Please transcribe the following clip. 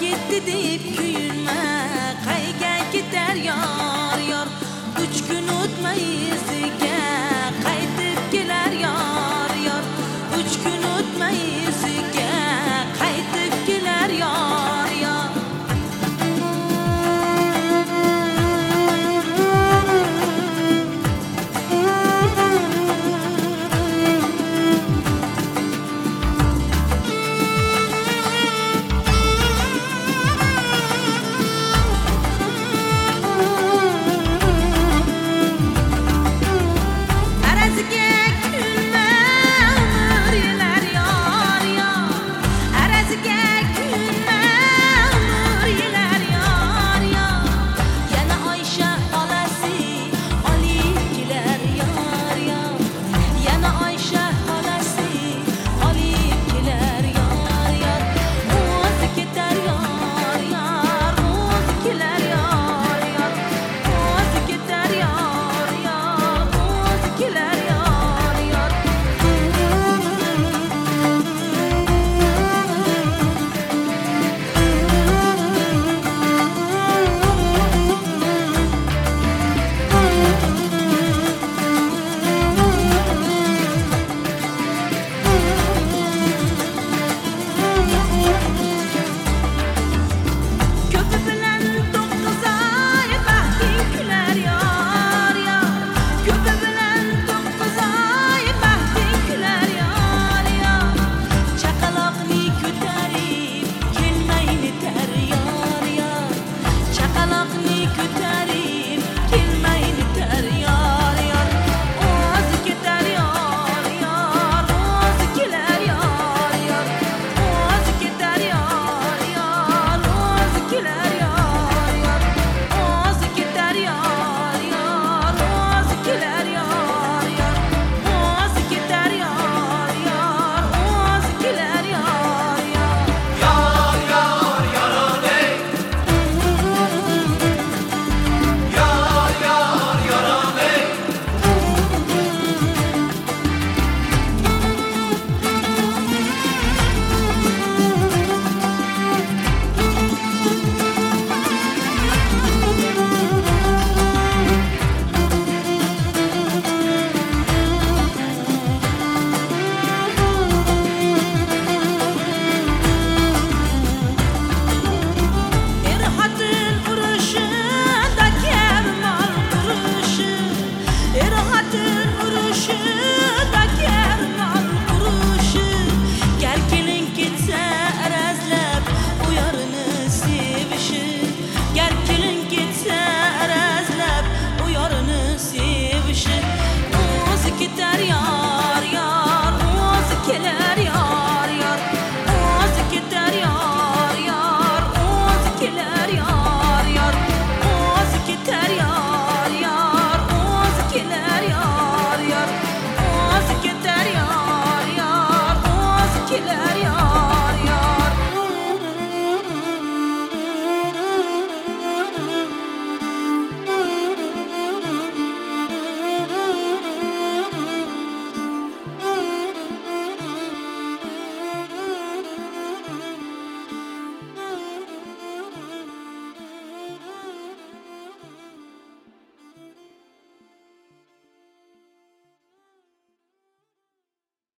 ketdi deb kuyinma qayga ketar yor yor? Uch kun o'tmay iziga